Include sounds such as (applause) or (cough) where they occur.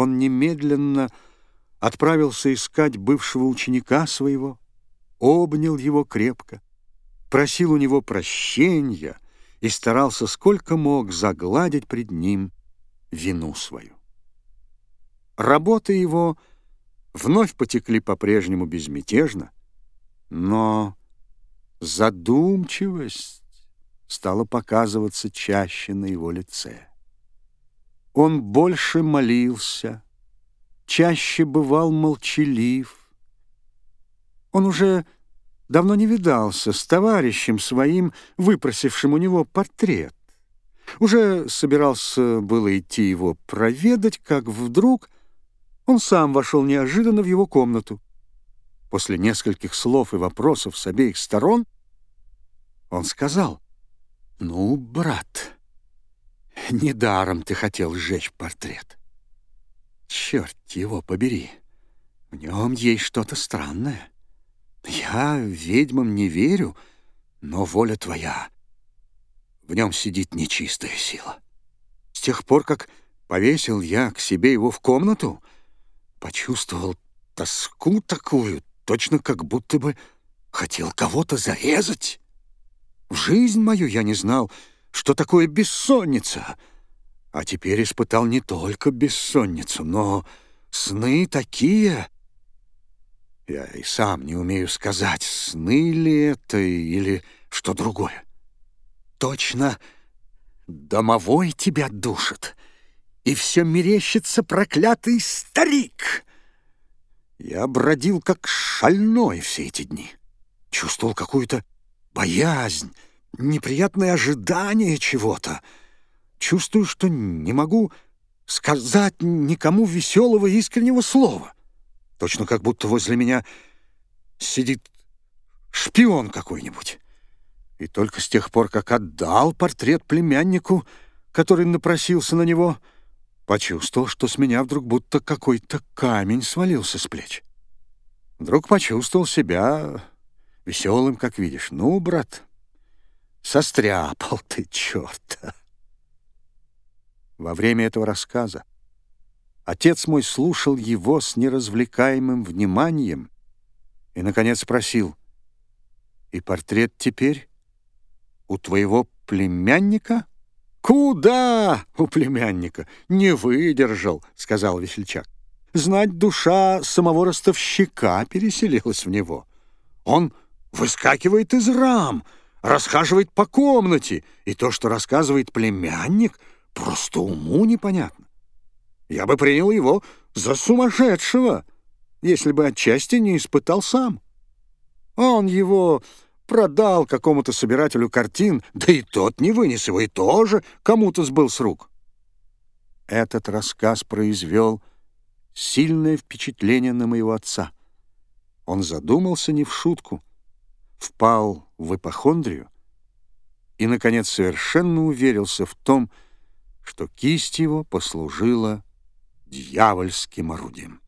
он немедленно отправился искать бывшего ученика своего, обнял его крепко, просил у него прощения и старался сколько мог загладить пред ним вину свою. Работы его вновь потекли по-прежнему безмятежно, но задумчивость стала показываться чаще на его лице. Он больше молился, чаще бывал молчалив. Он уже давно не видался с товарищем своим, выпросившим у него портрет. Уже собирался было идти его проведать, как вдруг он сам вошел неожиданно в его комнату. После нескольких слов и вопросов с обеих сторон он сказал, «Ну, брат, (laughs) недаром ты хотел сжечь портрет. Черт его побери, в нем есть что-то странное. Я ведьмам не верю, но воля твоя. В нем сидит нечистая сила. С тех пор, как повесил я к себе его в комнату, почувствовал тоску такую, точно как будто бы хотел кого-то зарезать. В жизнь мою я не знал, что такое бессонница, а теперь испытал не только бессонницу, но сны такие. Я и сам не умею сказать, сны ли это или что другое. Точно домовой тебя душит, и все мерещится проклятый старик. Я бродил как шальной все эти дни, чувствовал какую-то боязнь, неприятное ожидание чего-то. Чувствую, что не могу сказать никому веселого искреннего слова. Точно как будто возле меня сидит шпион какой-нибудь. И только с тех пор, как отдал портрет племяннику, который напросился на него, почувствовал, что с меня вдруг будто какой-то камень свалился с плеч. Вдруг почувствовал себя веселым, как видишь. Ну, брат, состряпал ты черта. Во время этого рассказа отец мой слушал его с неразвлекаемым вниманием и, наконец, спросил, «И портрет теперь у твоего племянника?» «Куда у племянника? Не выдержал», — сказал весельчак. «Знать душа самого ростовщика переселилась в него. Он выскакивает из рам, расхаживает по комнате, и то, что рассказывает племянник, просто уму непонятно. Я бы принял его за сумасшедшего, если бы отчасти не испытал сам. Он его продал какому-то собирателю картин, да и тот не вынес его, и тоже кому-то сбыл с рук. Этот рассказ произвел сильное впечатление на моего отца. Он задумался не в шутку — впал в ипохондрию и, наконец, совершенно уверился в том, что кисть его послужила дьявольским орудием.